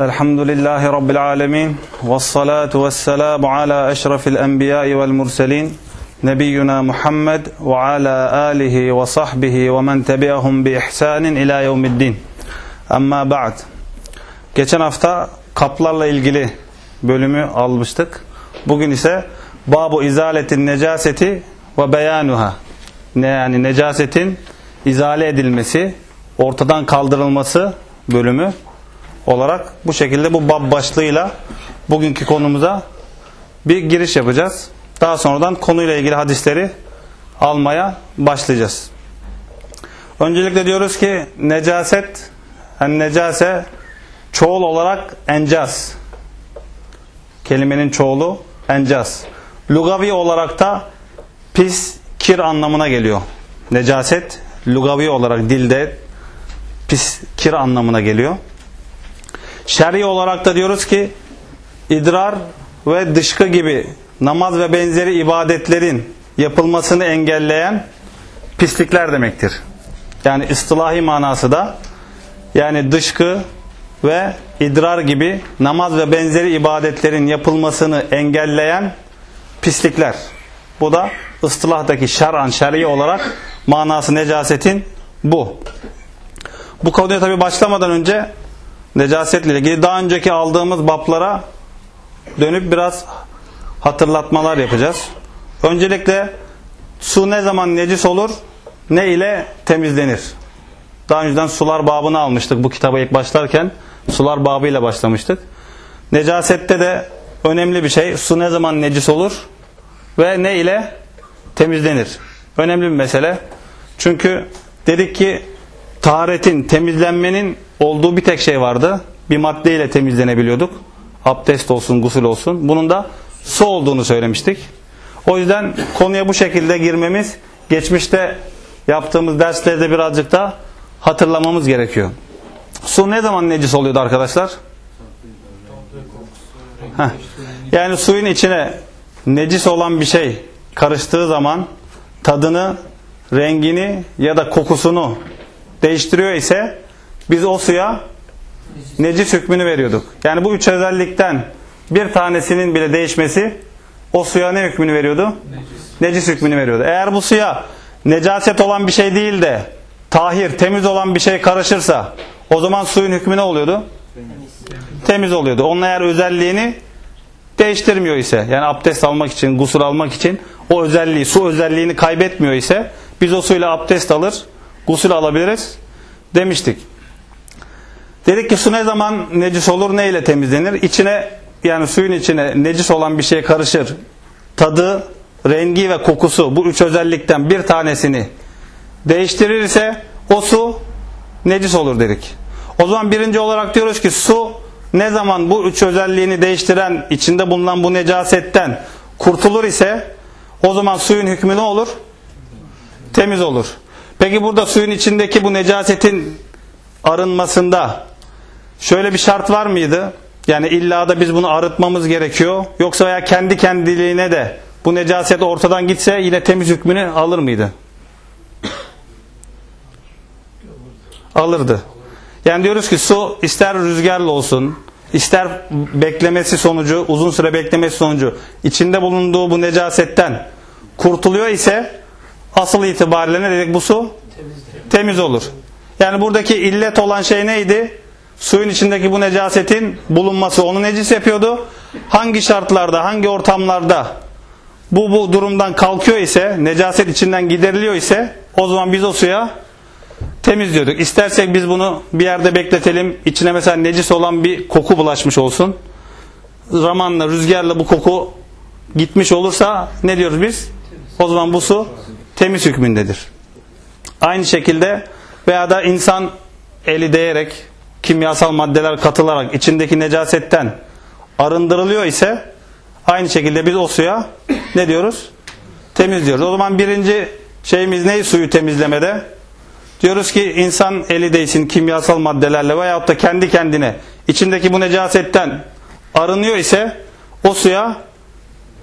الحمد لله رب العالمين والصلاة والسلام على أشرف الأنبياء والمرسلين نبينا محمد وعلى آله وصحبه ومن تبعهم بإحسان إلى يوم الدين أما بعد Geçen hafta kaplarla ilgili bölümü almıştık. Bugün ise Babu izaletin necaseti ve beyanuha. Ne yani necasetin izale edilmesi, ortadan kaldırılması bölümü olarak bu şekilde bu bab başlığıyla bugünkü konumuza bir giriş yapacağız. Daha sonradan konuyla ilgili hadisleri almaya başlayacağız. Öncelikle diyoruz ki necaset, yani necase çoğul olarak encaz. Kelimenin çoğulu encaz. Lugavi olarak da pis, kir anlamına geliyor. Necaset lugavi olarak dilde pis, kir anlamına geliyor. Şer'i olarak da diyoruz ki idrar ve dışkı gibi namaz ve benzeri ibadetlerin yapılmasını engelleyen pislikler demektir. Yani ıstılahi manası da yani dışkı ve idrar gibi namaz ve benzeri ibadetlerin yapılmasını engelleyen pislikler. Bu da ıstılahdaki şer'an şer'i olarak manası necasetin bu. Bu konuya tabi başlamadan önce necasetle ilgili daha önceki aldığımız baplara dönüp biraz hatırlatmalar yapacağız. Öncelikle su ne zaman necis olur, ne ile temizlenir? Daha önceden sular babını almıştık bu kitaba ilk başlarken. Sular babıyla başlamıştık. Necasette de önemli bir şey. Su ne zaman necis olur ve ne ile temizlenir? Önemli bir mesele. Çünkü dedik ki taharetin, temizlenmenin olduğu bir tek şey vardı. Bir madde ile temizlenebiliyorduk. Abdest olsun, gusül olsun. Bunun da su olduğunu söylemiştik. O yüzden konuya bu şekilde girmemiz geçmişte yaptığımız derslerde birazcık da hatırlamamız gerekiyor. Su ne zaman necis oluyordu arkadaşlar? Heh. Yani suyun içine necis olan bir şey karıştığı zaman tadını, rengini ya da kokusunu değiştiriyor ise biz o suya necis hükmünü veriyorduk. Yani bu üç özellikten bir tanesinin bile değişmesi o suya ne hükmünü veriyordu? Necis, necis hükmünü veriyordu. Eğer bu suya necaset olan bir şey değil de tahir, temiz olan bir şey karışırsa o zaman suyun hükmü ne oluyordu? Temiz oluyordu. Onun eğer özelliğini değiştirmiyor ise yani abdest almak için, gusül almak için o özelliği, su özelliğini kaybetmiyor ise biz o suyla abdest alır, gusül alabiliriz demiştik. Dedik ki su ne zaman necis olur, ne ile temizlenir? İçine yani suyun içine necis olan bir şey karışır. Tadı, rengi ve kokusu bu üç özellikten bir tanesini değiştirirse o su necis olur dedik. O zaman birinci olarak diyoruz ki su ne zaman bu üç özelliğini değiştiren içinde bulunan bu necasetten kurtulur ise o zaman suyun hükmü ne olur? Temiz olur. Peki burada suyun içindeki bu necasetin arınmasında şöyle bir şart var mıydı? Yani illa da biz bunu arıtmamız gerekiyor. Yoksa veya kendi kendiliğine de bu necaset ortadan gitse yine temiz hükmünü alır mıydı? Alırdı. Yani diyoruz ki su ister rüzgarlı olsun, ister beklemesi sonucu, uzun süre beklemesi sonucu içinde bulunduğu bu necasetten kurtuluyor ise asıl itibariyle ne dedik bu su? Temiz, temiz olur. Yani buradaki illet olan şey neydi? Suyun içindeki bu necasetin bulunması onu necis yapıyordu. Hangi şartlarda, hangi ortamlarda bu, bu durumdan kalkıyor ise, necaset içinden gideriliyor ise o zaman biz o suya temiz diyorduk. İstersek biz bunu bir yerde bekletelim. İçine mesela necis olan bir koku bulaşmış olsun. Zamanla, rüzgarla bu koku gitmiş olursa ne diyoruz biz? O zaman bu su temiz hükmündedir. Aynı şekilde veya da insan eli değerek kimyasal maddeler katılarak içindeki necasetten arındırılıyor ise aynı şekilde biz o suya ne diyoruz? Temiz diyoruz. O zaman birinci şeyimiz ne suyu temizlemede? Diyoruz ki insan eli değsin kimyasal maddelerle veyahut da kendi kendine içindeki bu necasetten arınıyor ise o suya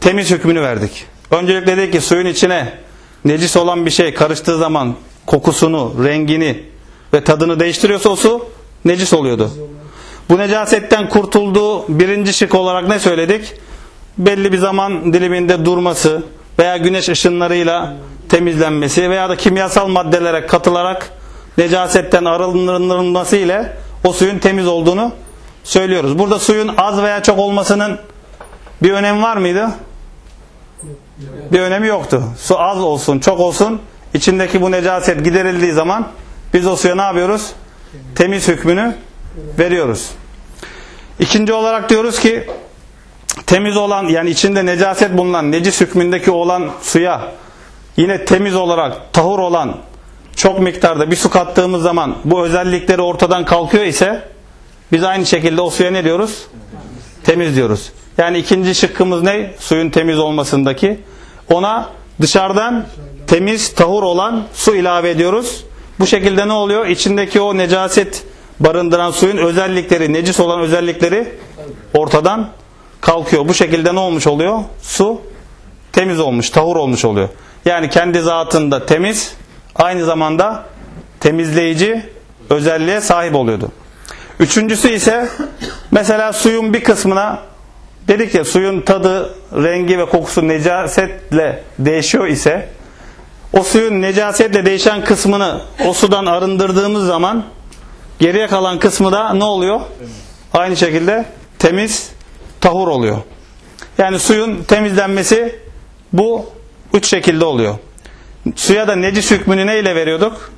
temiz hükmünü verdik. Öncelikle dedik ki suyun içine necis olan bir şey karıştığı zaman kokusunu, rengini ve tadını değiştiriyorsa o su necis oluyordu. Bu necasetten kurtulduğu birinci şık olarak ne söyledik? Belli bir zaman diliminde durması veya güneş ışınlarıyla temizlenmesi veya da kimyasal maddelere katılarak necasetten arındırılması ile o suyun temiz olduğunu söylüyoruz. Burada suyun az veya çok olmasının bir önemi var mıydı? Bir önemi yoktu. Su az olsun, çok olsun, içindeki bu necaset giderildiği zaman biz o suya ne yapıyoruz? Temiz hükmünü veriyoruz. İkinci olarak diyoruz ki temiz olan yani içinde necaset bulunan necis hükmündeki olan suya yine temiz olarak tahur olan çok miktarda bir su kattığımız zaman bu özellikleri ortadan kalkıyor ise biz aynı şekilde o suya ne diyoruz? Temiz diyoruz. Yani ikinci şıkkımız ne? Suyun temiz olmasındaki. Ona dışarıdan temiz, tahur olan su ilave ediyoruz. Bu şekilde ne oluyor? İçindeki o necaset barındıran suyun özellikleri, necis olan özellikleri ortadan kalkıyor. Bu şekilde ne olmuş oluyor? Su temiz olmuş, tahur olmuş oluyor. Yani kendi zatında temiz, aynı zamanda temizleyici özelliğe sahip oluyordu. Üçüncüsü ise mesela suyun bir kısmına dedik ya suyun tadı, rengi ve kokusu necasetle değişiyor ise o suyun necasetle değişen kısmını o sudan arındırdığımız zaman geriye kalan kısmı da ne oluyor? Aynı şekilde temiz, tahur oluyor. Yani suyun temizlenmesi bu üç şekilde oluyor. Suya da necis hükmünü neyle veriyorduk?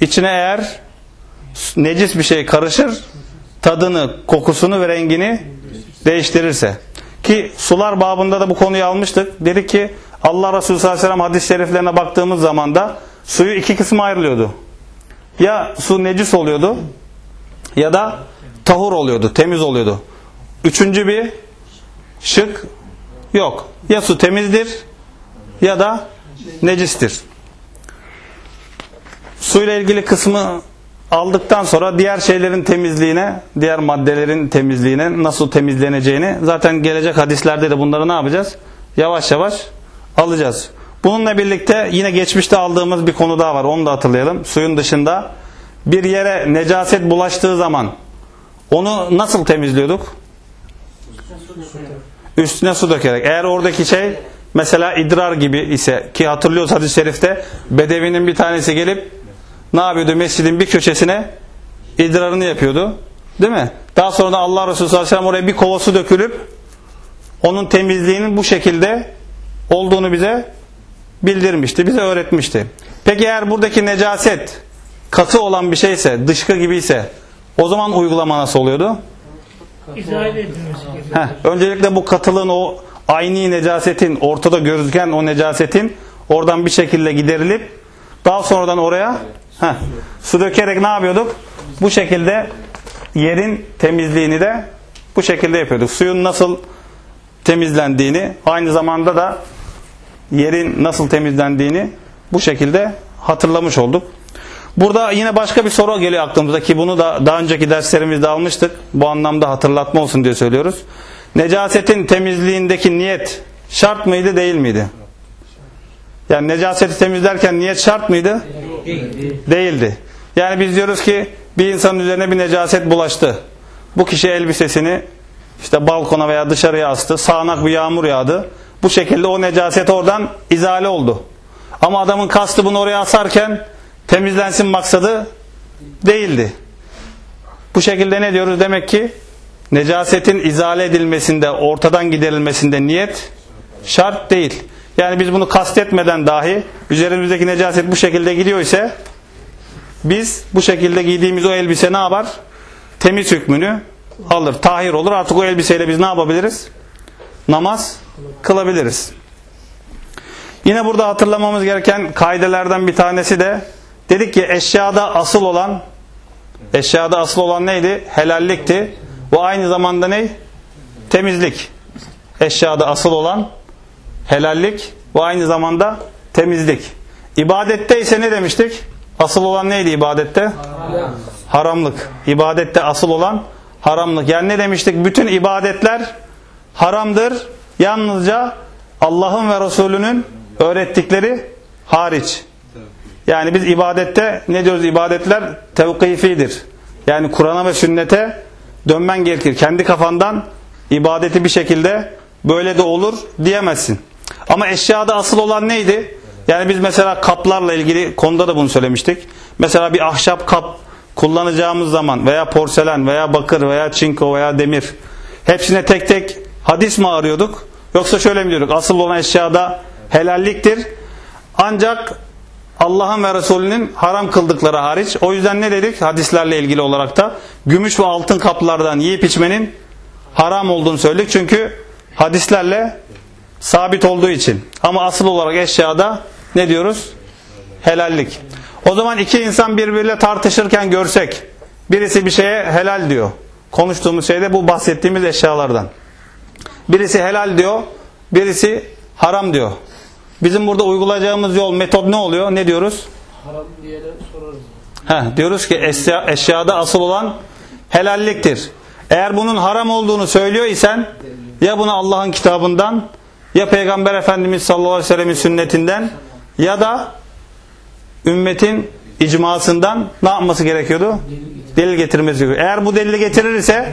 İçine eğer necis bir şey karışır, tadını, kokusunu ve rengini değiştirirse. Ki sular babında da bu konuyu almıştık. Dedik ki Allah Resulü sallallahu aleyhi ve sellem hadis-i şeriflerine baktığımız zaman da suyu iki kısma ayrılıyordu. Ya su necis oluyordu ya da tahur oluyordu, temiz oluyordu. Üçüncü bir şık yok. Ya su temizdir ya da necistir. Suyla ilgili kısmı aldıktan sonra diğer şeylerin temizliğine, diğer maddelerin temizliğine nasıl temizleneceğini zaten gelecek hadislerde de bunları ne yapacağız? Yavaş yavaş alacağız. Bununla birlikte yine geçmişte aldığımız bir konu daha var. Onu da hatırlayalım. Suyun dışında bir yere necaset bulaştığı zaman onu nasıl temizliyorduk? Üstüne su dökerek. Eğer oradaki şey mesela idrar gibi ise ki hatırlıyoruz hadis-i şerifte bedevinin bir tanesi gelip ne yapıyordu? Mescidin bir köşesine idrarını yapıyordu. Değil mi? Daha sonra da Allah Resulü sallallahu aleyhi ve sellem oraya bir kova su dökülüp onun temizliğinin bu şekilde olduğunu bize bildirmişti, bize öğretmişti. Peki eğer buradaki necaset katı olan bir şeyse, dışkı gibi ise o zaman uygulama nasıl oluyordu? Heh, öncelikle bu katılığın o aynı necasetin, ortada gözüken o necasetin oradan bir şekilde giderilip daha sonradan oraya heh, su dökerek ne yapıyorduk? Bu şekilde yerin temizliğini de bu şekilde yapıyorduk. Suyun nasıl temizlendiğini, aynı zamanda da yerin nasıl temizlendiğini bu şekilde hatırlamış olduk. Burada yine başka bir soru geliyor aklımıza ki bunu da daha önceki derslerimizde almıştık. Bu anlamda hatırlatma olsun diye söylüyoruz. Necasetin temizliğindeki niyet şart mıydı değil miydi? Yani necaseti temizlerken niyet şart mıydı? Değildi. Yani biz diyoruz ki bir insanın üzerine bir necaset bulaştı. Bu kişi elbisesini işte balkona veya dışarıya astı. Sağanak bir yağmur yağdı. Bu şekilde o necaset oradan izale oldu. Ama adamın kastı bunu oraya asarken temizlensin maksadı değildi. Bu şekilde ne diyoruz? Demek ki necasetin izale edilmesinde, ortadan giderilmesinde niyet şart değil. Yani biz bunu kastetmeden dahi üzerimizdeki necaset bu şekilde gidiyor ise biz bu şekilde giydiğimiz o elbise ne yapar? Temiz hükmünü alır. Tahir olur. Artık o elbiseyle biz ne yapabiliriz? Namaz kılabiliriz. Yine burada hatırlamamız gereken kaidelerden bir tanesi de dedik ki eşyada asıl olan eşyada asıl olan neydi? Helallikti. Bu aynı zamanda ne? Temizlik. Eşyada asıl olan helallik ve aynı zamanda temizlik. İbadette ise ne demiştik? Asıl olan neydi ibadette? Haramlık. İbadette asıl olan haramlık. Yani ne demiştik? Bütün ibadetler haramdır. Yalnızca Allah'ın ve Resulünün öğrettikleri hariç. Yani biz ibadette ne diyoruz? İbadetler tevkifidir. Yani Kur'an'a ve sünnete dönmen gerekir. Kendi kafandan ibadeti bir şekilde böyle de olur diyemezsin. Ama eşyada asıl olan neydi? Yani biz mesela kaplarla ilgili konuda da bunu söylemiştik. Mesela bir ahşap kap kullanacağımız zaman veya porselen veya bakır veya çinko veya demir hepsine tek tek hadis mi arıyorduk? Yoksa şöyle mi diyorduk? Asıl olan eşyada helalliktir. Ancak Allah'ın ve Resulünün haram kıldıkları hariç. O yüzden ne dedik hadislerle ilgili olarak da? Gümüş ve altın kaplardan yiyip içmenin haram olduğunu söyledik. Çünkü hadislerle sabit olduğu için. Ama asıl olarak eşyada ne diyoruz? Helallik. O zaman iki insan birbiriyle tartışırken görsek birisi bir şeye helal diyor. Konuştuğumuz şeyde bu bahsettiğimiz eşyalardan. Birisi helal diyor, birisi haram diyor. Bizim burada uygulayacağımız yol, metot ne oluyor? Ne diyoruz? Haram diye de sorarız. Heh, diyoruz ki eşya, eşyada asıl olan helalliktir. Eğer bunun haram olduğunu söylüyor isen ya bunu Allah'ın kitabından ya Peygamber Efendimiz sallallahu aleyhi ve sellemin sünnetinden ya da ümmetin icmasından ne yapması gerekiyordu? Delil getirmesi gerekiyor. Eğer bu delili getirirse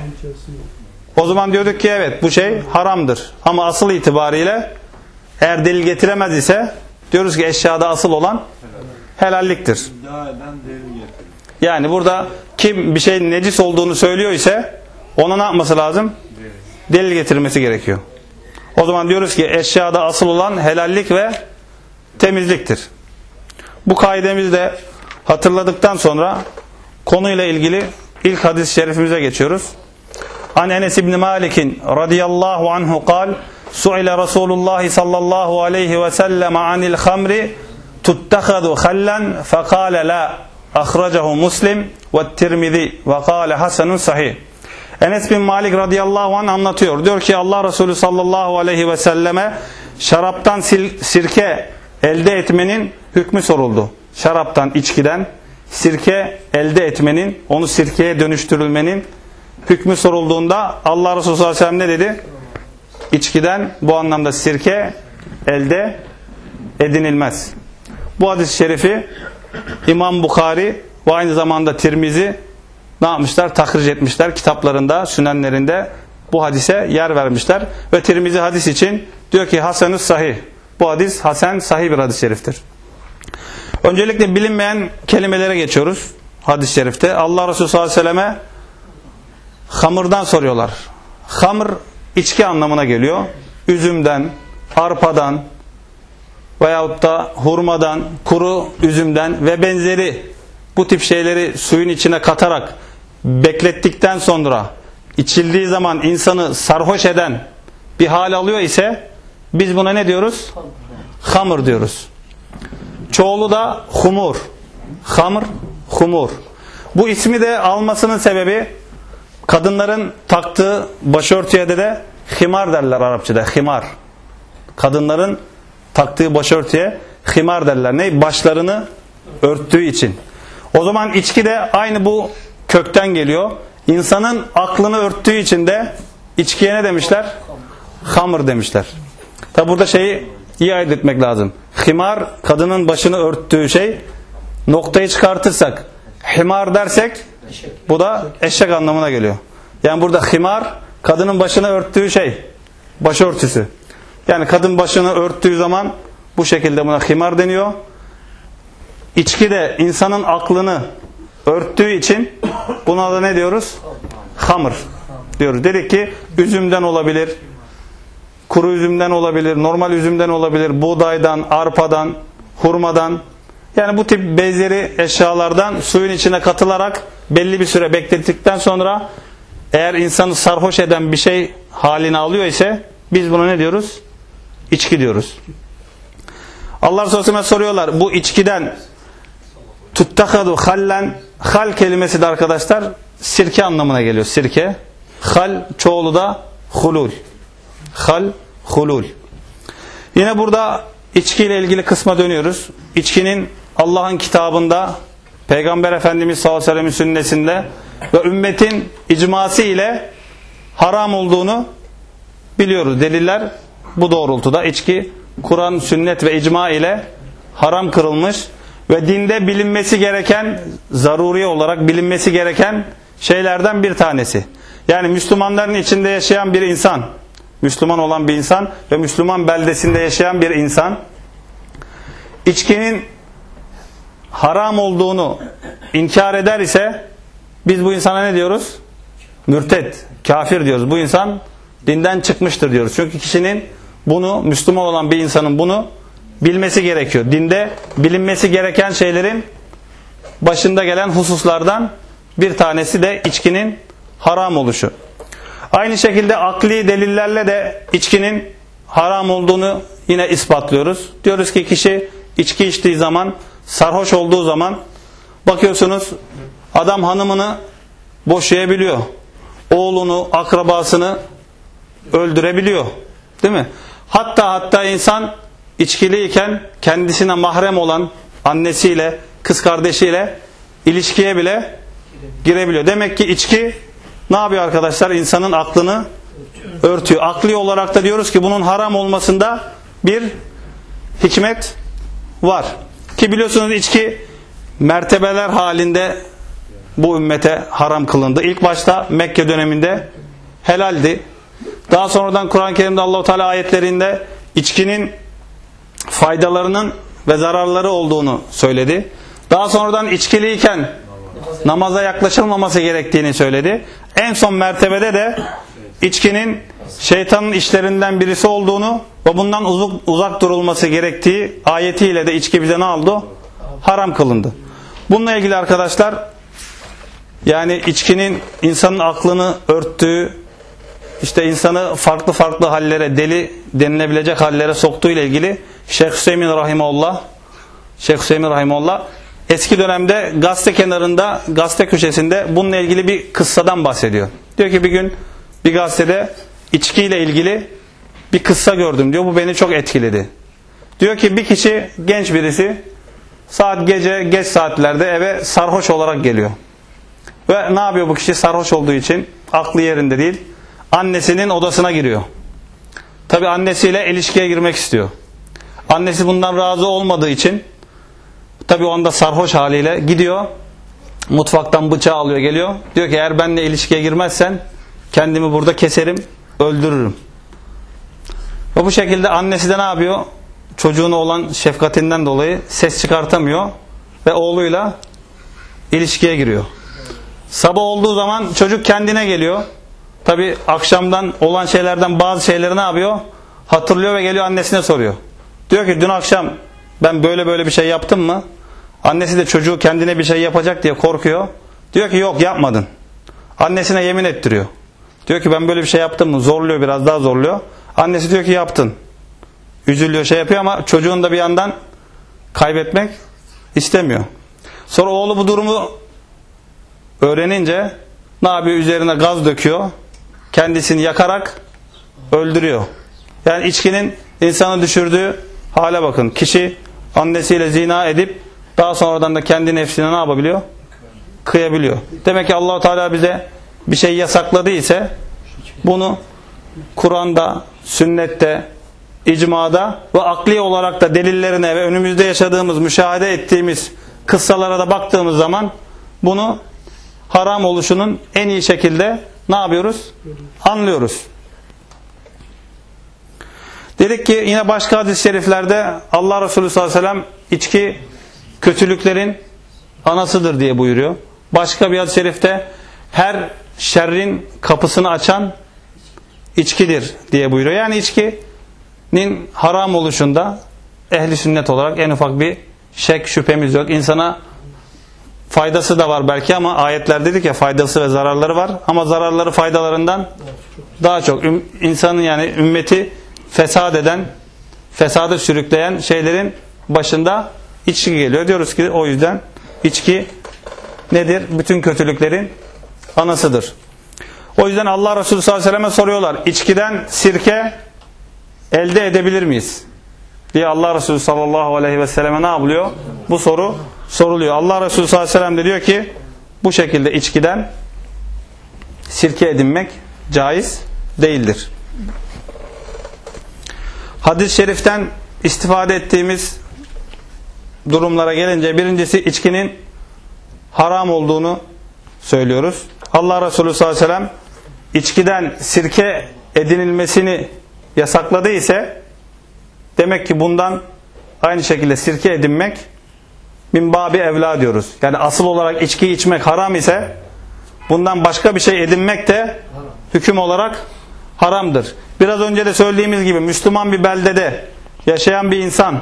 o zaman diyorduk ki evet bu şey haramdır. Ama asıl itibariyle eğer delil getiremez ise diyoruz ki eşyada asıl olan helalliktir. Yani burada kim bir şeyin necis olduğunu söylüyor ise ona ne yapması lazım? Delil getirmesi gerekiyor. O zaman diyoruz ki eşyada asıl olan helallik ve temizliktir. Bu kaidemizi de hatırladıktan sonra konuyla ilgili ilk hadis-i şerifimize geçiyoruz. An Enes İbni Malik'in radıyallahu anhu kal Su'ile Resulullah sallallahu aleyhi ve sellem anil hamri tuttakhadu hallan fekale la ahracahu muslim ve tirmizi ve kale hasenun sahih Enes bin Malik radıyallahu anh anlatıyor. Diyor ki Allah Resulü sallallahu aleyhi ve selleme şaraptan sirke elde etmenin hükmü soruldu. Şaraptan, içkiden sirke elde etmenin, onu sirkeye dönüştürülmenin hükmü sorulduğunda Allah Resulü sallallahu aleyhi ve sellem ne dedi? İçkiden bu anlamda sirke elde edinilmez. Bu hadis-i şerifi İmam Bukhari ve aynı zamanda Tirmizi ne yapmışlar? Tahric etmişler kitaplarında, sünenlerinde bu hadise yer vermişler. Ve Tirmizi hadis için diyor ki Hasanus sahih. Bu hadis Hasan sahih bir hadis-i şeriftir. Öncelikle bilinmeyen kelimelere geçiyoruz hadis-i şerifte. Allah Resulü sallallahu aleyhi ve selleme hamırdan soruyorlar. Hamır içki anlamına geliyor. Üzümden, arpadan veyahut da hurmadan, kuru üzümden ve benzeri bu tip şeyleri suyun içine katarak beklettikten sonra içildiği zaman insanı sarhoş eden bir hal alıyor ise biz buna ne diyoruz? Hamır diyoruz. Çoğulu da humur. Hamır, humur. Bu ismi de almasının sebebi kadınların taktığı başörtüye de de himar derler Arapçada. Himar. Kadınların taktığı başörtüye himar derler. Ne? Başlarını örttüğü için. O zaman içki de aynı bu kökten geliyor. İnsanın aklını örttüğü için de içkiye ne demişler? Hamır demişler. Tabi burada şeyi iyi ayırt etmek lazım. Himar kadının başını örttüğü şey noktayı çıkartırsak himar dersek bu da eşek anlamına geliyor. Yani burada himar kadının başını örttüğü şey. Başörtüsü. Yani kadın başını örttüğü zaman bu şekilde buna himar deniyor. İçki de insanın aklını örttüğü için buna da ne diyoruz? Hamır diyoruz. Dedik ki üzümden olabilir, kuru üzümden olabilir, normal üzümden olabilir, buğdaydan, arpadan, hurmadan. Yani bu tip benzeri eşyalardan suyun içine katılarak belli bir süre beklettikten sonra eğer insanı sarhoş eden bir şey halini alıyor ise biz buna ne diyoruz? İçki diyoruz. Allah Resulü'ne soruyorlar bu içkiden tuttakadu hallen hal kelimesi de arkadaşlar sirke anlamına geliyor. Sirke. Hal çoğulu da hulul. Hal hulul. Yine burada içkiyle ilgili kısma dönüyoruz. İçkinin Allah'ın kitabında Peygamber Efendimiz sallallahu aleyhi ve sellem'in sünnesinde ve ümmetin icması ile haram olduğunu biliyoruz. Deliller bu doğrultuda. İçki Kur'an, sünnet ve icma ile haram kırılmış ve dinde bilinmesi gereken, zaruri olarak bilinmesi gereken şeylerden bir tanesi. Yani Müslümanların içinde yaşayan bir insan, Müslüman olan bir insan ve Müslüman beldesinde yaşayan bir insan içkinin haram olduğunu inkar eder ise biz bu insana ne diyoruz? Mürted, kafir diyoruz. Bu insan dinden çıkmıştır diyoruz. Çünkü kişinin bunu Müslüman olan bir insanın bunu bilmesi gerekiyor. Dinde bilinmesi gereken şeylerin başında gelen hususlardan bir tanesi de içkinin haram oluşu. Aynı şekilde akli delillerle de içkinin haram olduğunu yine ispatlıyoruz. Diyoruz ki kişi içki içtiği zaman, sarhoş olduğu zaman bakıyorsunuz adam hanımını boşayabiliyor. Oğlunu, akrabasını öldürebiliyor. Değil mi? Hatta hatta insan içkiliyken kendisine mahrem olan annesiyle, kız kardeşiyle ilişkiye bile girebiliyor. Demek ki içki ne yapıyor arkadaşlar? İnsanın aklını örtüyor. Akli olarak da diyoruz ki bunun haram olmasında bir hikmet var. Ki biliyorsunuz içki mertebeler halinde bu ümmete haram kılındı. İlk başta Mekke döneminde helaldi. Daha sonradan Kur'an-ı Kerim'de Allahu Teala ayetlerinde içkinin faydalarının ve zararları olduğunu söyledi. Daha sonradan içkiliyken namaza yaklaşılmaması gerektiğini söyledi. En son mertebede de içkinin şeytanın işlerinden birisi olduğunu ve bundan uzak, uzak durulması gerektiği ayetiyle de içki bize ne oldu? Haram kılındı. Bununla ilgili arkadaşlar yani içkinin insanın aklını örttüğü işte insanı farklı farklı hallere deli denilebilecek hallere soktuğu ile ilgili Şeyh Hüseyin Rahimullah Şeyh Hüseyin Rahimullah eski dönemde gazete kenarında gazete köşesinde bununla ilgili bir kıssadan bahsediyor. Diyor ki bir gün bir gazetede içkiyle ilgili bir kıssa gördüm diyor. Bu beni çok etkiledi. Diyor ki bir kişi genç birisi saat gece geç saatlerde eve sarhoş olarak geliyor. Ve ne yapıyor bu kişi sarhoş olduğu için aklı yerinde değil. Annesinin odasına giriyor. Tabi annesiyle ilişkiye girmek istiyor. Annesi bundan razı olmadığı için tabi o anda sarhoş haliyle gidiyor. Mutfaktan bıçağı alıyor geliyor. Diyor ki eğer benimle ilişkiye girmezsen kendimi burada keserim, öldürürüm. Ve bu şekilde annesi de ne yapıyor? Çocuğuna olan şefkatinden dolayı ses çıkartamıyor ve oğluyla ilişkiye giriyor. Sabah olduğu zaman çocuk kendine geliyor. Tabi akşamdan olan şeylerden bazı şeyleri ne yapıyor? Hatırlıyor ve geliyor annesine soruyor. Diyor ki dün akşam ben böyle böyle bir şey yaptım mı? Annesi de çocuğu kendine bir şey yapacak diye korkuyor. Diyor ki yok yapmadın. Annesine yemin ettiriyor. Diyor ki ben böyle bir şey yaptım mı? Zorluyor biraz daha zorluyor. Annesi diyor ki yaptın. Üzülüyor şey yapıyor ama çocuğun da bir yandan kaybetmek istemiyor. Sonra oğlu bu durumu öğrenince ne yapıyor? Üzerine gaz döküyor. Kendisini yakarak öldürüyor. Yani içkinin insanı düşürdüğü hale bakın. Kişi annesiyle zina edip daha sonradan da kendi nefsine ne yapabiliyor? Kıyabiliyor. Demek ki Allahu Teala bize bir şey yasakladı ise bunu Kur'an'da, sünnette, icmada ve akli olarak da delillerine ve önümüzde yaşadığımız, müşahede ettiğimiz kıssalara da baktığımız zaman bunu haram oluşunun en iyi şekilde ne yapıyoruz? Anlıyoruz. Dedik ki yine başka hadis-i şeriflerde Allah Resulü sallallahu aleyhi ve sellem içki kötülüklerin anasıdır diye buyuruyor. Başka bir hadis-i şerifte her şerrin kapısını açan içkidir diye buyuruyor. Yani içkinin haram oluşunda ehli sünnet olarak en ufak bir şek şüphemiz yok. İnsana faydası da var belki ama ayetler dedik ya faydası ve zararları var. Ama zararları faydalarından daha çok. insanın yani ümmeti fesat eden, fesada sürükleyen şeylerin başında içki geliyor. Diyoruz ki o yüzden içki nedir? Bütün kötülüklerin anasıdır. O yüzden Allah Resulü sallallahu aleyhi ve sellem'e soruyorlar. İçkiden sirke elde edebilir miyiz? diye Allah Resulü sallallahu aleyhi ve selleme ne yapılıyor? Bu soru soruluyor. Allah Resulü sallallahu aleyhi ve sellem de diyor ki bu şekilde içkiden sirke edinmek caiz değildir. Hadis-i şeriften istifade ettiğimiz durumlara gelince birincisi içkinin haram olduğunu söylüyoruz. Allah Resulü sallallahu aleyhi ve sellem içkiden sirke edinilmesini yasakladı ise demek ki bundan aynı şekilde sirke edinmek min babi evla diyoruz. Yani asıl olarak içki içmek haram ise bundan başka bir şey edinmek de hüküm olarak haramdır. Biraz önce de söylediğimiz gibi Müslüman bir beldede yaşayan bir insan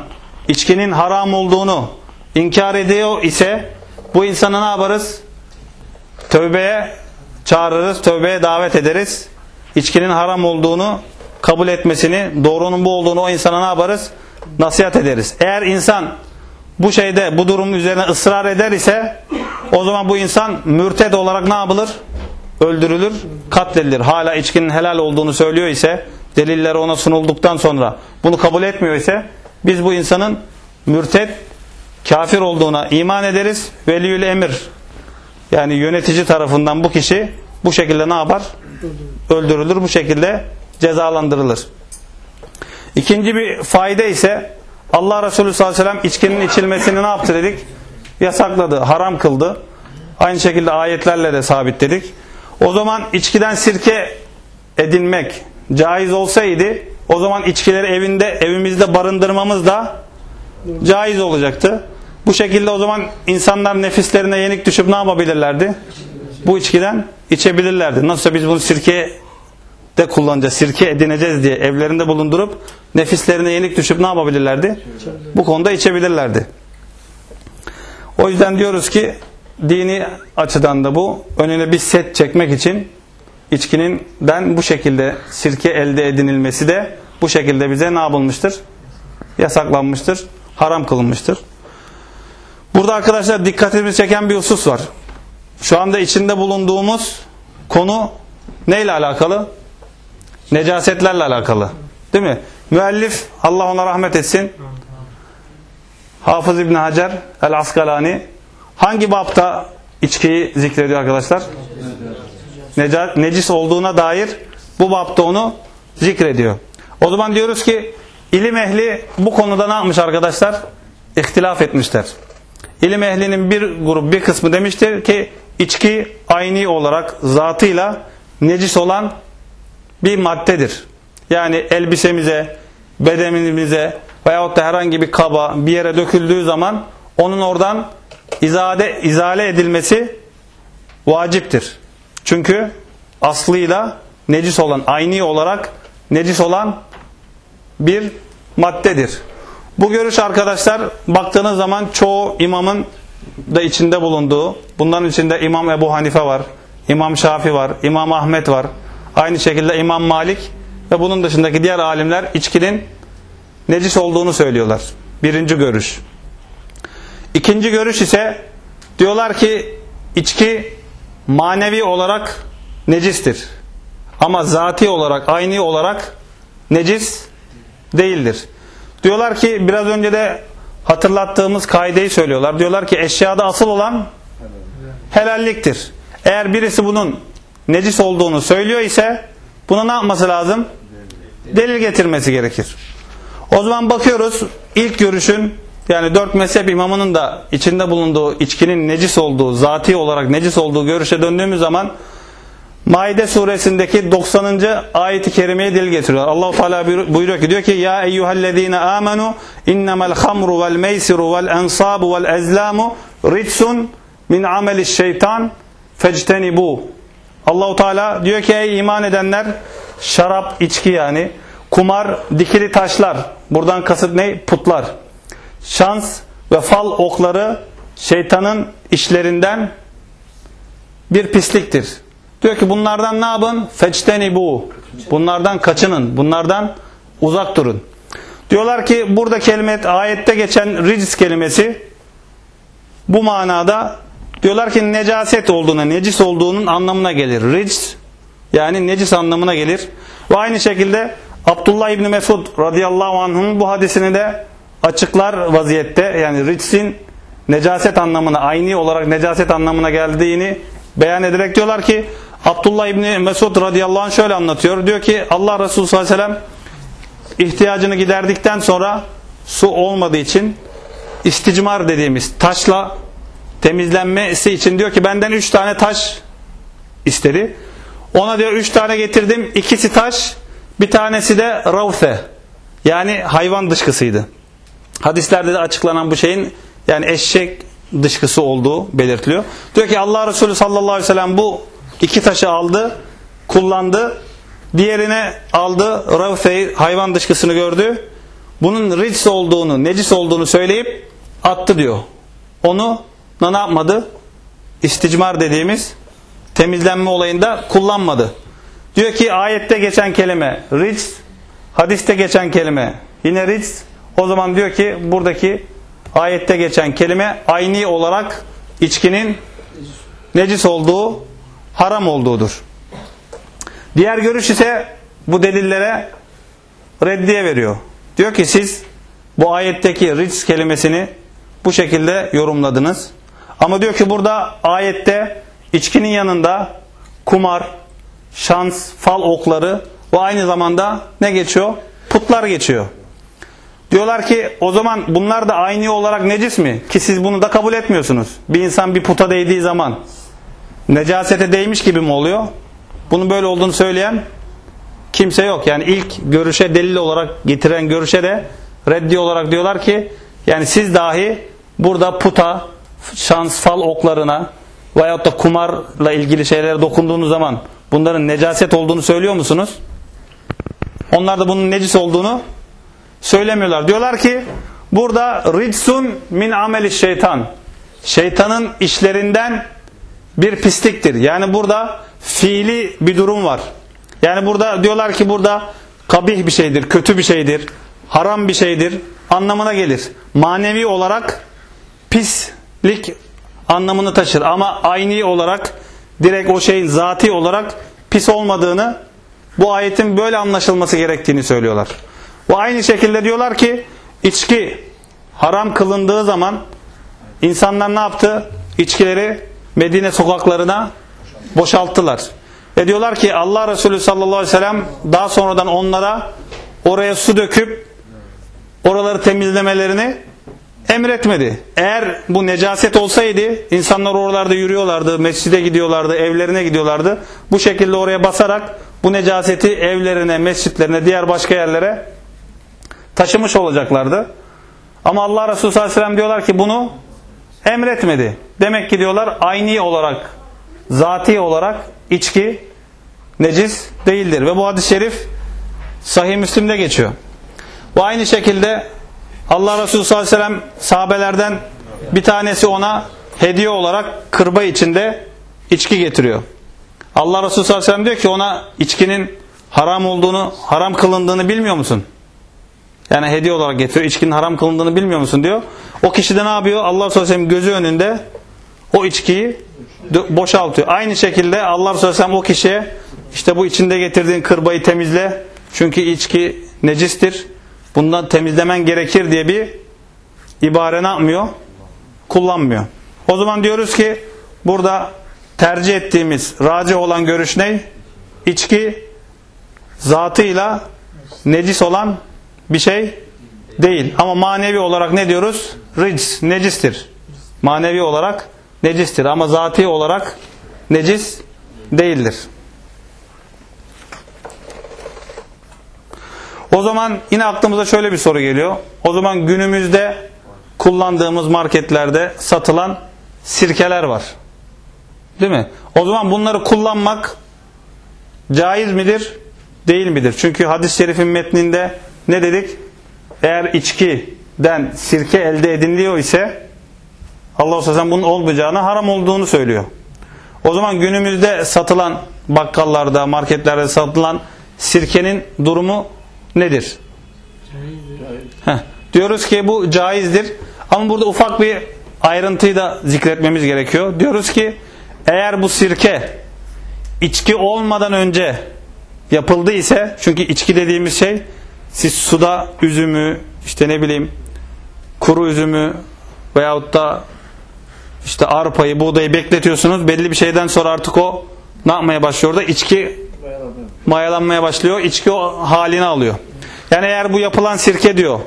içkinin haram olduğunu inkar ediyor ise bu insana ne yaparız? Tövbeye çağırırız, tövbeye davet ederiz. İçkinin haram olduğunu kabul etmesini, doğrunun bu olduğunu o insana ne yaparız? Nasihat ederiz. Eğer insan bu şeyde, bu durumun üzerine ısrar eder ise o zaman bu insan mürted olarak ne yapılır? Öldürülür, katledilir. Hala içkinin helal olduğunu söylüyor ise, deliller ona sunulduktan sonra bunu kabul etmiyor ise biz bu insanın mürted, kafir olduğuna iman ederiz. Veliyül emir yani yönetici tarafından bu kişi bu şekilde ne yapar? Öldürülür, bu şekilde cezalandırılır. İkinci bir fayda ise Allah Resulü sallallahu aleyhi ve sellem içkinin içilmesini ne yaptı dedik? Yasakladı, haram kıldı. Aynı şekilde ayetlerle de sabitledik. O zaman içkiden sirke edinmek caiz olsaydı o zaman içkileri evinde evimizde barındırmamız da caiz olacaktı. Bu şekilde o zaman insanlar nefislerine yenik düşüp ne yapabilirlerdi? Bu içkiden içebilirlerdi. Nasılsa biz bunu sirke de kullanacağız, sirke edineceğiz diye evlerinde bulundurup nefislerine yenik düşüp ne yapabilirlerdi? Bu konuda içebilirlerdi. O yüzden diyoruz ki dini açıdan da bu önüne bir set çekmek için içkininden bu şekilde sirke elde edinilmesi de bu şekilde bize ne yapılmıştır? Yasaklanmıştır, haram kılınmıştır. Burada arkadaşlar dikkatimizi çeken bir husus var. Şu anda içinde bulunduğumuz konu neyle alakalı? Necasetlerle alakalı. Değil mi? Müellif Allah ona rahmet etsin. Hafız İbni Hacer el-Askalani hangi bapta içkiyi zikrediyor arkadaşlar? Neca, necis olduğuna dair bu bapta onu zikrediyor. O zaman diyoruz ki ilim ehli bu konuda ne yapmış arkadaşlar? İhtilaf etmişler. İlim ehlinin bir grup bir kısmı demiştir ki içki aynı olarak zatıyla necis olan bir maddedir. Yani elbisemize, bedenimize veyahut da herhangi bir kaba bir yere döküldüğü zaman onun oradan izade, izale edilmesi vaciptir. Çünkü aslıyla necis olan, aynı olarak necis olan bir maddedir. Bu görüş arkadaşlar baktığınız zaman çoğu imamın da içinde bulunduğu, bunların içinde İmam Ebu Hanife var, İmam Şafi var, İmam Ahmet var, aynı şekilde İmam Malik ve bunun dışındaki diğer alimler içkinin necis olduğunu söylüyorlar. Birinci görüş. İkinci görüş ise diyorlar ki içki manevi olarak necistir. Ama zati olarak, aynı olarak necis değildir. Diyorlar ki biraz önce de hatırlattığımız kaideyi söylüyorlar. Diyorlar ki eşyada asıl olan helalliktir. Eğer birisi bunun necis olduğunu söylüyor ise buna ne yapması lazım? Delil getirmesi gerekir. O zaman bakıyoruz ilk görüşün yani dört mezhep imamının da içinde bulunduğu içkinin necis olduğu, zati olarak necis olduğu görüşe döndüğümüz zaman Maide suresindeki 90. ayeti kerimeye dil getiriyor. Allahu Teala buyuruyor ki diyor ki ya eyyuhellezine amenu innemel hamru vel meysiru vel ensabu vel ezlamu ritsun min ameliş şeytan fectenibu. Allahu Teala diyor ki ey iman edenler şarap, içki yani kumar, dikili taşlar. Buradan kasıt ne? Putlar. Şans ve fal okları şeytanın işlerinden bir pisliktir. Diyor ki bunlardan ne yapın? Feçteni bu. Bunlardan kaçının. Bunlardan uzak durun. Diyorlar ki burada kelime ayette geçen ricis kelimesi bu manada diyorlar ki necaset olduğuna, necis olduğunun anlamına gelir. Ricis yani necis anlamına gelir. Ve aynı şekilde Abdullah İbni Mesud radıyallahu anh'ın bu hadisini de açıklar vaziyette. Yani ricsin necaset anlamına, aynı olarak necaset anlamına geldiğini beyan ederek diyorlar ki Abdullah İbni Mesud radıyallahu anh şöyle anlatıyor. Diyor ki Allah Resulü sallallahu aleyhi ve sellem ihtiyacını giderdikten sonra su olmadığı için isticmar dediğimiz taşla temizlenmesi için diyor ki benden üç tane taş istedi. Ona diyor üç tane getirdim. İkisi taş, bir tanesi de ravse. Yani hayvan dışkısıydı. Hadislerde de açıklanan bu şeyin yani eşek dışkısı olduğu belirtiliyor. Diyor ki Allah Resulü sallallahu aleyhi ve sellem bu iki taşı aldı, kullandı. Diğerine aldı, ravseyi hayvan dışkısını gördü. Bunun rics olduğunu, necis olduğunu söyleyip attı diyor. Onu ne yapmadı? İsticmar dediğimiz temizlenme olayında kullanmadı. Diyor ki ayette geçen kelime rics, hadiste geçen kelime yine rics. O zaman diyor ki buradaki ayette geçen kelime ayni olarak içkinin necis olduğu, haram olduğudur. Diğer görüş ise bu delillere reddiye veriyor. Diyor ki siz bu ayetteki rics kelimesini bu şekilde yorumladınız. Ama diyor ki burada ayette içkinin yanında kumar, şans, fal okları ve aynı zamanda ne geçiyor? Putlar geçiyor. Diyorlar ki o zaman bunlar da aynı olarak necis mi? Ki siz bunu da kabul etmiyorsunuz. Bir insan bir puta değdiği zaman necasete değmiş gibi mi oluyor? Bunun böyle olduğunu söyleyen kimse yok. Yani ilk görüşe delil olarak getiren görüşe de reddi olarak diyorlar ki yani siz dahi burada puta, şans, fal oklarına veyahut da kumarla ilgili şeylere dokunduğunuz zaman bunların necaset olduğunu söylüyor musunuz? Onlar da bunun necis olduğunu söylemiyorlar. Diyorlar ki burada ritsun min ameli şeytan. Şeytanın işlerinden bir pisliktir. Yani burada fiili bir durum var. Yani burada diyorlar ki burada kabih bir şeydir, kötü bir şeydir, haram bir şeydir anlamına gelir. Manevi olarak pislik anlamını taşır ama ayni olarak direkt o şeyin zati olarak pis olmadığını bu ayetin böyle anlaşılması gerektiğini söylüyorlar. Bu aynı şekilde diyorlar ki içki haram kılındığı zaman insanlar ne yaptı? İçkileri Medine sokaklarına boşalttılar. Ve diyorlar ki Allah Resulü sallallahu aleyhi ve sellem daha sonradan onlara oraya su döküp oraları temizlemelerini emretmedi. Eğer bu necaset olsaydı insanlar oralarda yürüyorlardı, mescide gidiyorlardı, evlerine gidiyorlardı. Bu şekilde oraya basarak bu necaseti evlerine, mescitlerine, diğer başka yerlere taşımış olacaklardı. Ama Allah Resulü sallallahu aleyhi ve sellem diyorlar ki bunu emretmedi. Demek ki diyorlar aynı olarak, zati olarak içki necis değildir. Ve bu hadis-i şerif sahih Müslim'de geçiyor. Bu aynı şekilde Allah Resulü sallallahu aleyhi ve sellem sahabelerden bir tanesi ona hediye olarak kırba içinde içki getiriyor. Allah Resulü sallallahu aleyhi ve sellem diyor ki ona içkinin haram olduğunu, haram kılındığını bilmiyor musun? Yani hediye olarak getiriyor. İçkinin haram kılındığını bilmiyor musun diyor. O kişi de ne yapıyor? Allah Resulü Aleyhisselam gözü önünde o içkiyi boşaltıyor. Aynı şekilde Allah Resulü Aleyhisselam o kişiye işte bu içinde getirdiğin kırbayı temizle. Çünkü içki necistir. Bundan temizlemen gerekir diye bir ibare ne yapmıyor? Kullanmıyor. O zaman diyoruz ki burada tercih ettiğimiz raci olan görüş ne? İçki zatıyla necis olan bir şey değil. Ama manevi olarak ne diyoruz? Rics, necistir. Manevi olarak necistir ama zati olarak necis değildir. O zaman yine aklımıza şöyle bir soru geliyor. O zaman günümüzde kullandığımız marketlerde satılan sirkeler var. Değil mi? O zaman bunları kullanmak caiz midir? Değil midir? Çünkü hadis-i şerifin metninde ne dedik? Eğer içkiden sirke elde ediliyor ise Allah Aleyhi bunun olmayacağını haram olduğunu söylüyor. O zaman günümüzde satılan bakkallarda, marketlerde satılan sirkenin durumu nedir? Heh, diyoruz ki bu caizdir. Ama burada ufak bir ayrıntıyı da zikretmemiz gerekiyor. Diyoruz ki eğer bu sirke içki olmadan önce yapıldı ise çünkü içki dediğimiz şey siz suda üzümü işte ne bileyim kuru üzümü veyahut da işte arpayı, buğdayı bekletiyorsunuz. Belli bir şeyden sonra artık o ne yapmaya başlıyor da içki mayalanmaya başlıyor. İçki o halini alıyor. Yani eğer bu yapılan sirke diyor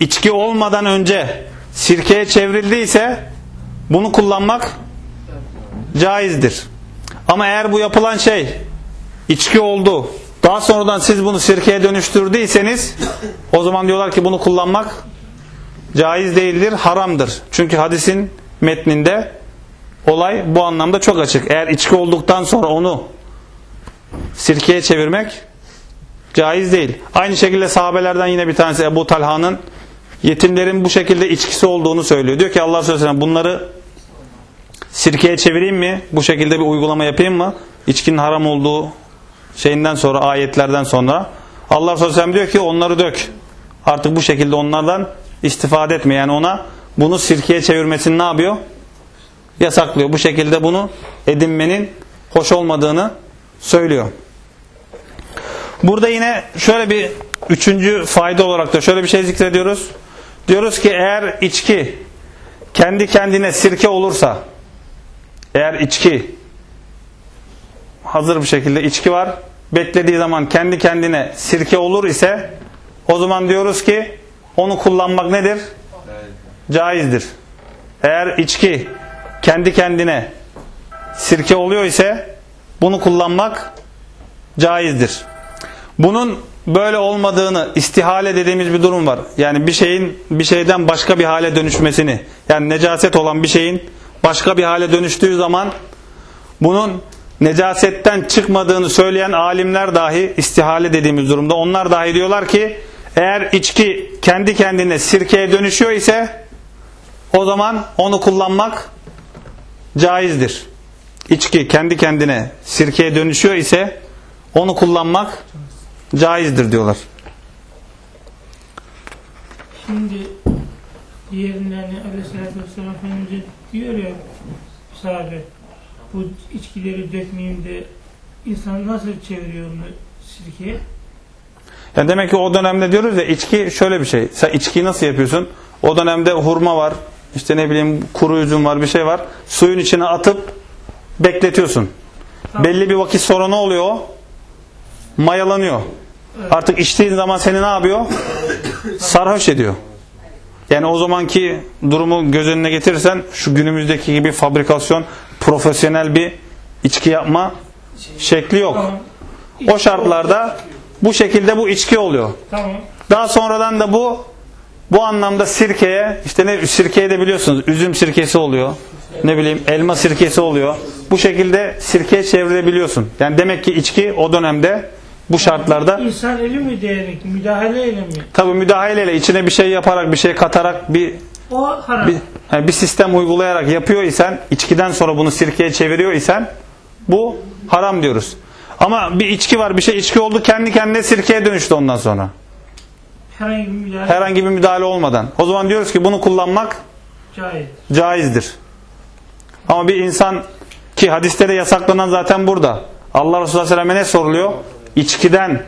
içki olmadan önce sirkeye çevrildiyse bunu kullanmak caizdir. Ama eğer bu yapılan şey içki oldu. Daha sonradan siz bunu sirkeye dönüştürdüyseniz o zaman diyorlar ki bunu kullanmak caiz değildir, haramdır. Çünkü hadisin metninde olay bu anlamda çok açık. Eğer içki olduktan sonra onu sirkeye çevirmek caiz değil. Aynı şekilde sahabelerden yine bir tanesi Ebu Talha'nın yetimlerin bu şekilde içkisi olduğunu söylüyor. Diyor ki Allah Resulü bunları sirkeye çevireyim mi? Bu şekilde bir uygulama yapayım mı? İçkinin haram olduğu şeyinden sonra ayetlerden sonra Allah Resulü diyor ki onları dök. Artık bu şekilde onlardan istifade etme. Yani ona bunu sirkeye çevirmesini ne yapıyor? Yasaklıyor. Bu şekilde bunu edinmenin hoş olmadığını söylüyor. Burada yine şöyle bir üçüncü fayda olarak da şöyle bir şey zikrediyoruz. Diyoruz ki eğer içki kendi kendine sirke olursa eğer içki hazır bir şekilde içki var beklediği zaman kendi kendine sirke olur ise o zaman diyoruz ki onu kullanmak nedir? Caizdir. Eğer içki kendi kendine sirke oluyor ise bunu kullanmak caizdir. Bunun böyle olmadığını istihale dediğimiz bir durum var. Yani bir şeyin bir şeyden başka bir hale dönüşmesini yani necaset olan bir şeyin başka bir hale dönüştüğü zaman bunun necasetten çıkmadığını söyleyen alimler dahi istihale dediğimiz durumda onlar dahi diyorlar ki eğer içki kendi kendine sirkeye dönüşüyor ise o zaman onu kullanmak caizdir. İçki kendi kendine sirkeye dönüşüyor ise onu kullanmak caizdir diyorlar. Şimdi diğerinden Aleyhisselatü Vesselam Efendimiz diyor ya sahabe bu içkileri dökmeyeyim de insan nasıl çeviriyor onu sirkeye? Yani demek ki o dönemde diyoruz ya içki şöyle bir şey. Sen içkiyi nasıl yapıyorsun? O dönemde hurma var, işte ne bileyim kuru üzüm var, bir şey var. Suyun içine atıp bekletiyorsun. Tamam. Belli bir vakit sonra ne oluyor o? Mayalanıyor. Artık içtiğin zaman seni ne yapıyor? Sarhoş ediyor. Yani o zamanki durumu göz önüne getirirsen şu günümüzdeki gibi fabrikasyon, profesyonel bir içki yapma şekli yok. O şartlarda bu şekilde bu içki oluyor. Daha sonradan da bu bu anlamda sirkeye işte ne sirkeye de biliyorsunuz üzüm sirkesi oluyor. Ne bileyim elma sirkesi oluyor. Bu şekilde sirkeye çevirebiliyorsun. Yani demek ki içki o dönemde bu şartlarda İnsan eli mi diyerek, müdahaleyle mi? tabi müdahaleyle içine bir şey yaparak bir şey katarak bir O haram. bir, yani bir sistem uygulayarak yapıyor isen içkiden sonra bunu sirkeye çeviriyor isen bu haram diyoruz. Ama bir içki var bir şey içki oldu kendi kendine sirkeye dönüştü ondan sonra. Herhangi bir müdahale Herhangi bir müdahale olmadan. O zaman diyoruz ki bunu kullanmak caiz. caizdir. Ama bir insan ki hadiste de yasaklanan zaten burada. Allah Resulü Aleyhisselam'a ne soruluyor? İçkiden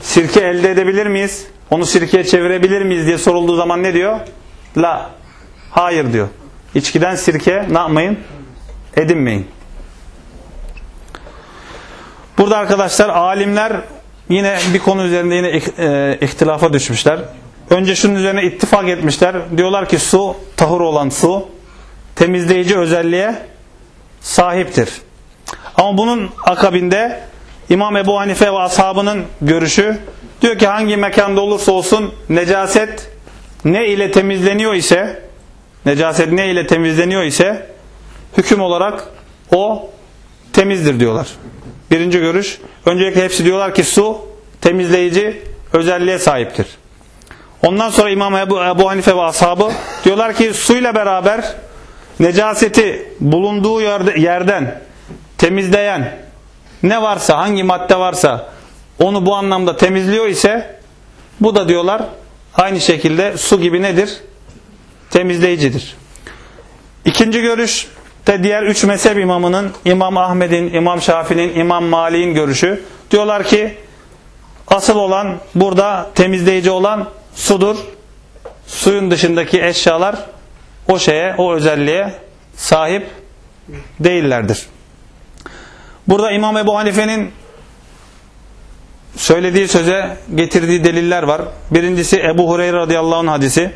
sirke elde edebilir miyiz? Onu sirkeye çevirebilir miyiz diye sorulduğu zaman ne diyor? La. Hayır diyor. İçkiden sirke ne yapmayın? Edinmeyin. Burada arkadaşlar alimler yine bir konu üzerinde yine e, ihtilafa düşmüşler. Önce şunun üzerine ittifak etmişler. Diyorlar ki su, tahur olan su temizleyici özelliğe sahiptir. Ama bunun akabinde İmam Ebu Hanife ve ashabının görüşü diyor ki hangi mekanda olursa olsun necaset ne ile temizleniyor ise necaset ne ile temizleniyor ise hüküm olarak o temizdir diyorlar. Birinci görüş. Öncelikle hepsi diyorlar ki su temizleyici özelliğe sahiptir. Ondan sonra İmam Ebu, Ebu Hanife ve ashabı diyorlar ki suyla beraber necaseti bulunduğu yerde, yerden temizleyen ne varsa hangi madde varsa onu bu anlamda temizliyor ise bu da diyorlar aynı şekilde su gibi nedir? Temizleyicidir. İkinci görüş de diğer üç mezhep imamının İmam Ahmet'in, İmam Şafi'nin, İmam Malik'in görüşü. Diyorlar ki asıl olan burada temizleyici olan sudur. Suyun dışındaki eşyalar o şeye, o özelliğe sahip değillerdir. Burada İmam Ebu Hanife'nin söylediği söze getirdiği deliller var. Birincisi Ebu Hureyre radıyallahu anh hadisi.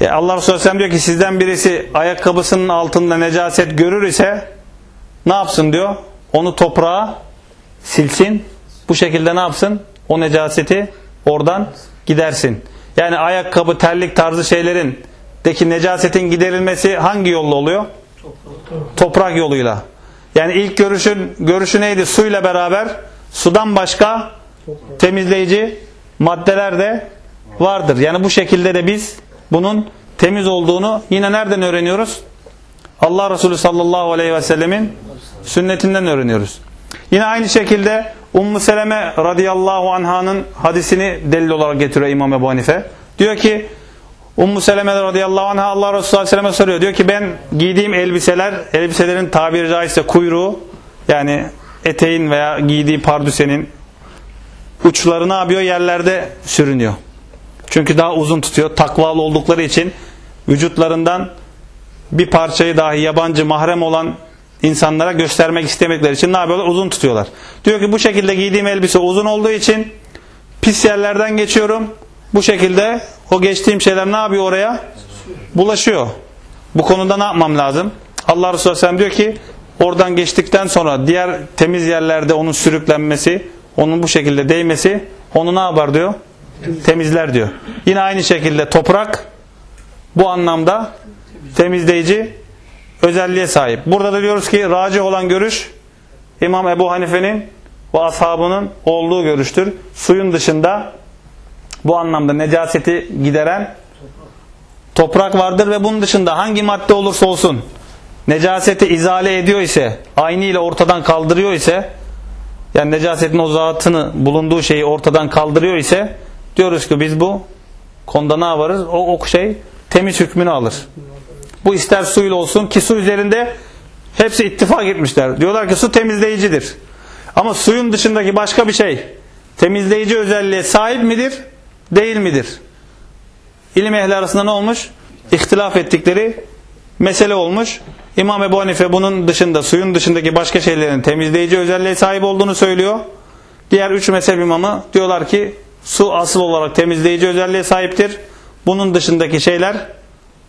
E Allah Resulü Aleyhisselam diyor ki sizden birisi ayakkabısının altında necaset görür ise ne yapsın diyor? onu toprağa silsin. Bu şekilde ne yapsın? O necaseti oradan gidersin. Yani ayakkabı, terlik tarzı şeylerin deki necasetin giderilmesi hangi yolla oluyor? Toprak yoluyla. Yani ilk görüşün görüşü neydi? Suyla beraber sudan başka temizleyici maddeler de vardır. Yani bu şekilde de biz bunun temiz olduğunu yine nereden öğreniyoruz? Allah Resulü sallallahu aleyhi ve sellemin sünnetinden öğreniyoruz. Yine aynı şekilde Ummu Seleme radıyallahu anhanın hadisini delil olarak getiriyor İmam Ebu Hanife. Diyor ki Ummu Seleme radıyallahu anha Allah Resulü sallallahu aleyhi ve soruyor. Diyor ki ben giydiğim elbiseler, elbiselerin tabiri caizse kuyruğu yani eteğin veya giydiği pardüsenin uçları ne yapıyor? Yerlerde sürünüyor. Çünkü daha uzun tutuyor. Takvalı oldukları için vücutlarından bir parçayı dahi yabancı mahrem olan insanlara göstermek istemedikleri için ne yapıyorlar? Uzun tutuyorlar. Diyor ki bu şekilde giydiğim elbise uzun olduğu için pis yerlerden geçiyorum. Bu şekilde o geçtiğim şeyler ne yapıyor oraya? Bulaşıyor. Bu konuda ne yapmam lazım? Allah Resulü Aleyhisselam diyor ki oradan geçtikten sonra diğer temiz yerlerde onun sürüklenmesi, onun bu şekilde değmesi onu ne yapar diyor? Temizler diyor. Yine aynı şekilde toprak bu anlamda temizleyici özelliğe sahip. Burada da diyoruz ki racih olan görüş İmam Ebu Hanife'nin ve ashabının olduğu görüştür. Suyun dışında bu anlamda necaseti gideren toprak vardır ve bunun dışında hangi madde olursa olsun necaseti izale ediyor ise, aynı ile ortadan kaldırıyor ise yani necasetin o zatını bulunduğu şeyi ortadan kaldırıyor ise diyoruz ki biz bu konuda ne yaparız? O, o şey temiz hükmünü alır. Bu ister suyla olsun ki su üzerinde hepsi ittifak etmişler. Diyorlar ki su temizleyicidir. Ama suyun dışındaki başka bir şey temizleyici özelliğe sahip midir? Değil midir? İlim ehli arasında ne olmuş? İhtilaf ettikleri mesele olmuş. İmam Ebu Hanife bunun dışında, suyun dışındaki başka şeylerin temizleyici özelliğe sahip olduğunu söylüyor. Diğer üç mezhep imamı diyorlar ki su asıl olarak temizleyici özelliğe sahiptir. Bunun dışındaki şeyler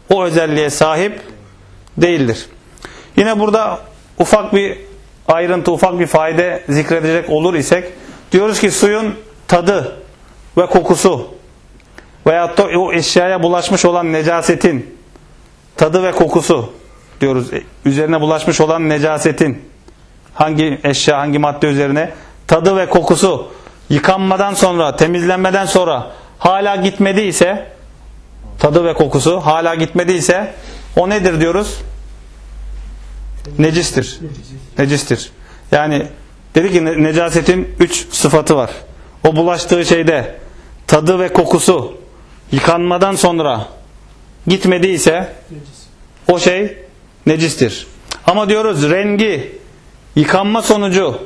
o özelliğe sahip değildir. Yine burada ufak bir ayrıntı, ufak bir fayda zikredecek olur isek diyoruz ki suyun tadı ve kokusu veyahut da o eşyaya bulaşmış olan necasetin tadı ve kokusu diyoruz. Üzerine bulaşmış olan necasetin hangi eşya, hangi madde üzerine tadı ve kokusu yıkanmadan sonra, temizlenmeden sonra hala gitmediyse tadı ve kokusu hala gitmediyse o nedir diyoruz? Necistir. Necistir. Yani dedi ki necasetin üç sıfatı var. O bulaştığı şeyde tadı ve kokusu yıkanmadan sonra gitmediyse o şey necistir. Ama diyoruz rengi yıkanma sonucu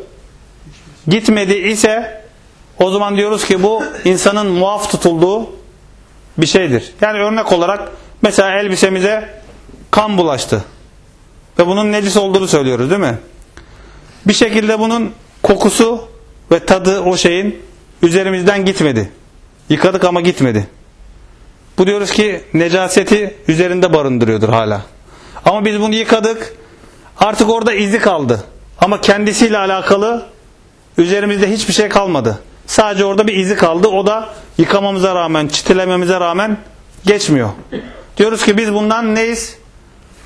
gitmedi ise o zaman diyoruz ki bu insanın muaf tutulduğu bir şeydir. Yani örnek olarak mesela elbisemize kan bulaştı. Ve bunun necis olduğunu söylüyoruz değil mi? Bir şekilde bunun kokusu ve tadı o şeyin üzerimizden gitmedi. Yıkadık ama gitmedi. Bu diyoruz ki necaseti üzerinde barındırıyordur hala. Ama biz bunu yıkadık. Artık orada izi kaldı. Ama kendisiyle alakalı üzerimizde hiçbir şey kalmadı. Sadece orada bir izi kaldı. O da yıkamamıza rağmen, çitilememize rağmen geçmiyor. Diyoruz ki biz bundan neyiz?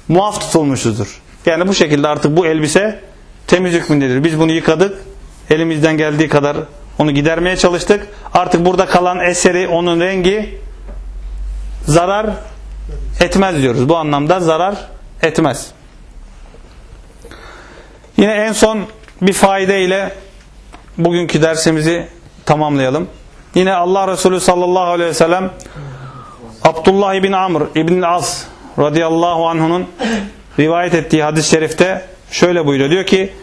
Muaf tutulmuşuzdur. Yani bu şekilde artık bu elbise temiz hükmündedir. Biz bunu yıkadık. Elimizden geldiği kadar onu gidermeye çalıştık. Artık burada kalan eseri, onun rengi zarar etmez diyoruz. Bu anlamda zarar etmez. Yine en son bir faide ile bugünkü dersimizi tamamlayalım. Yine Allah Resulü sallallahu aleyhi ve sellem Abdullah ibn Amr ibn As radıyallahu anh'unun rivayet ettiği hadis-i şerifte şöyle buyuruyor. Diyor ki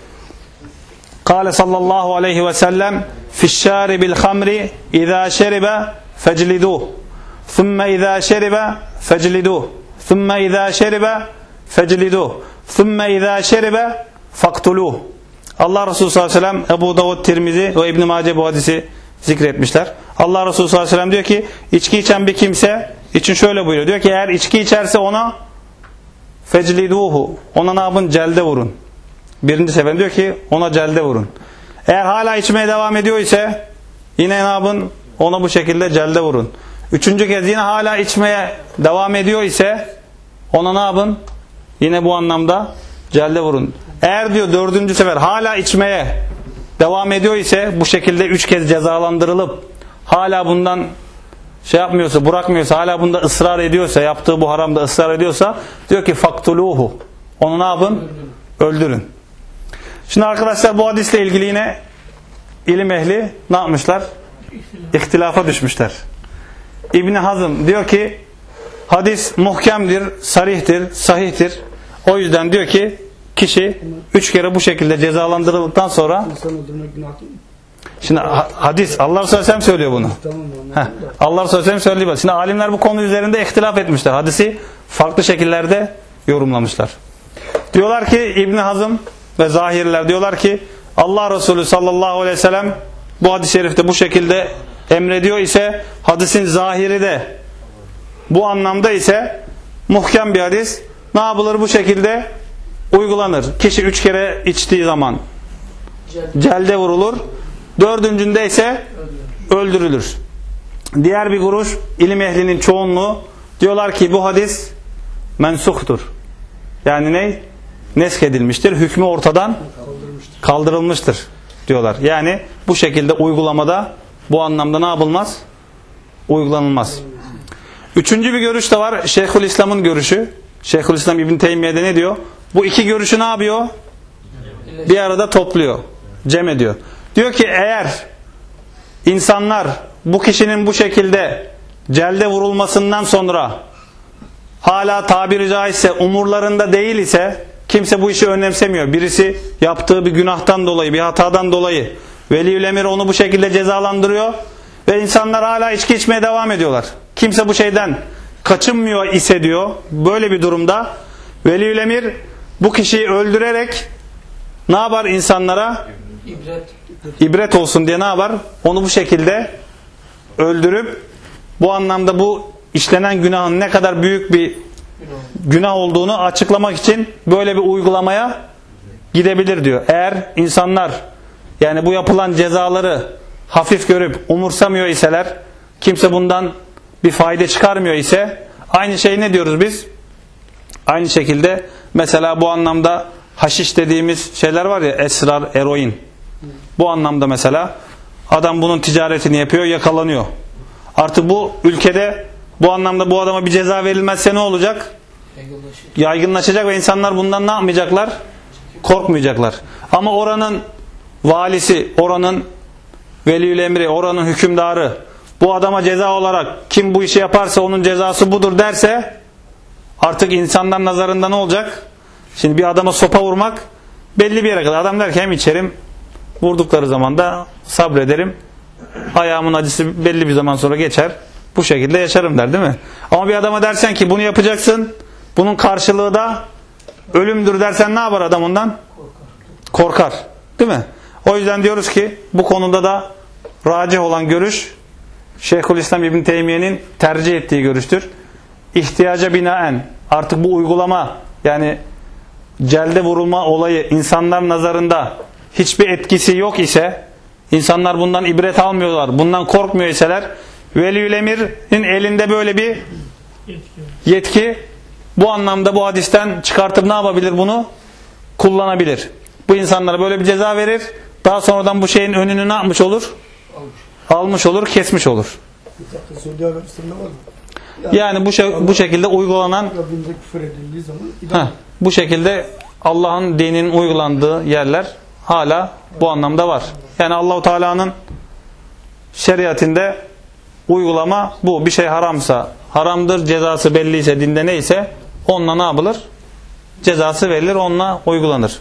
Kale sallallahu aleyhi ve sellem fişşâribil hamri izâ şeribe fecliduh thumme izâ şeribe fecliduh thumme izâ şeribe fecliduh thumme izâ şeribe faktuluh Allah Resulü sallallahu aleyhi ve sellem Ebu Davud Tirmizi ve İbn Mace bu hadisi zikretmişler. Allah Resulü sallallahu aleyhi ve sellem diyor ki içki içen bir kimse için şöyle buyuruyor. Diyor ki eğer içki içerse ona fecliduhu ona ne yapın? Celde vurun. Birinci sefer diyor ki ona celde vurun. Eğer hala içmeye devam ediyor ise yine ne yapın? Ona bu şekilde celde vurun. Üçüncü kez yine hala içmeye devam ediyor ise ona ne yapın? Yine bu anlamda celde vurun. Eğer diyor dördüncü sefer hala içmeye devam ediyor ise bu şekilde üç kez cezalandırılıp hala bundan şey yapmıyorsa, bırakmıyorsa, hala bunda ısrar ediyorsa, yaptığı bu haramda ısrar ediyorsa diyor ki faktuluhu. Onu ne yapın? Öldürün. Şimdi arkadaşlar bu hadisle ilgili yine ilim ehli ne yapmışlar? İhtilafa düşmüşler. İbni Hazım diyor ki hadis muhkemdir, sarihtir, sahihtir. O yüzden diyor ki kişi üç kere bu şekilde cezalandırıldıktan sonra şimdi ha- hadis Allah Resulü söylüyor bunu. Heh. Allah Resulü Aleyhisselam söylüyor. Şimdi alimler bu konu üzerinde ihtilaf etmişler. Hadisi farklı şekillerde yorumlamışlar. Diyorlar ki İbni Hazım ve zahirler diyorlar ki Allah Resulü sallallahu aleyhi ve sellem bu hadis-i şerifte bu şekilde emrediyor ise hadisin zahiri de bu anlamda ise muhkem bir hadis. Ne yapılır bu şekilde? Uygulanır. Kişi üç kere içtiği zaman celde vurulur. Dördüncünde ise öldürülür. Diğer bir gruş ilim ehlinin çoğunluğu diyorlar ki bu hadis mensuhtur. Yani ne? Nesk edilmiştir. Hükmü ortadan kaldırılmıştır diyorlar. Yani bu şekilde uygulamada bu anlamda ne yapılmaz? Uygulanılmaz. Üçüncü bir görüş de var. Şeyhülislam'ın görüşü. Şeyhülislam İbn Teymiye'de ne diyor? Bu iki görüşü ne yapıyor? Bir arada topluyor. Cem ediyor. Diyor ki eğer insanlar bu kişinin bu şekilde celde vurulmasından sonra hala tabiri caizse umurlarında değil ise kimse bu işi önemsemiyor. Birisi yaptığı bir günahtan dolayı, bir hatadan dolayı veliül emir onu bu şekilde cezalandırıyor ve insanlar hala içki içmeye devam ediyorlar. Kimse bu şeyden kaçınmıyor ise diyor. Böyle bir durumda veliül emir bu kişiyi öldürerek ne yapar insanlara? İbret. ibret olsun diye ne yapar? Onu bu şekilde öldürüp bu anlamda bu işlenen günahın ne kadar büyük bir günah olduğunu açıklamak için böyle bir uygulamaya gidebilir diyor. Eğer insanlar yani bu yapılan cezaları hafif görüp umursamıyor iseler kimse bundan bir fayda çıkarmıyor ise aynı şey ne diyoruz biz? Aynı şekilde mesela bu anlamda haşiş dediğimiz şeyler var ya esrar, eroin. Bu anlamda mesela adam bunun ticaretini yapıyor, yakalanıyor. Artık bu ülkede bu anlamda bu adama bir ceza verilmezse ne olacak? Yaygınlaşacak ve insanlar bundan ne yapmayacaklar? Korkmayacaklar. Ama oranın valisi, oranın veliül emri, oranın hükümdarı bu adama ceza olarak kim bu işi yaparsa onun cezası budur derse artık insanlar nazarında ne olacak? Şimdi bir adama sopa vurmak belli bir yere kadar. Adam der ki hem içerim vurdukları zaman da sabrederim. Ayağımın acısı belli bir zaman sonra geçer. Bu şekilde yaşarım der değil mi? Ama bir adama dersen ki bunu yapacaksın. Bunun karşılığı da ölümdür dersen ne yapar adam ondan? Korkar. Değil mi? O yüzden diyoruz ki bu konuda da racih olan görüş Şeyhülislam İbn Teymiye'nin tercih ettiği görüştür. İhtiyaca binaen artık bu uygulama yani celde vurulma olayı insanlar nazarında hiçbir etkisi yok ise insanlar bundan ibret almıyorlar, bundan korkmuyor iseler Veliül Emir'in elinde böyle bir Yetki. bu anlamda bu hadisten çıkartıp ne yapabilir bunu? Kullanabilir. Bu insanlara böyle bir ceza verir. Daha sonradan bu şeyin önünü ne yapmış olur? Almış olur, kesmiş olur. Yani bu şey, bu şekilde uygulanan Heh, bu şekilde Allah'ın dininin uygulandığı yerler hala bu anlamda var. Yani Allahu Teala'nın şeriatinde uygulama bu. Bir şey haramsa haramdır, cezası belliyse dinde neyse onunla ne yapılır? Cezası verilir, onunla uygulanır.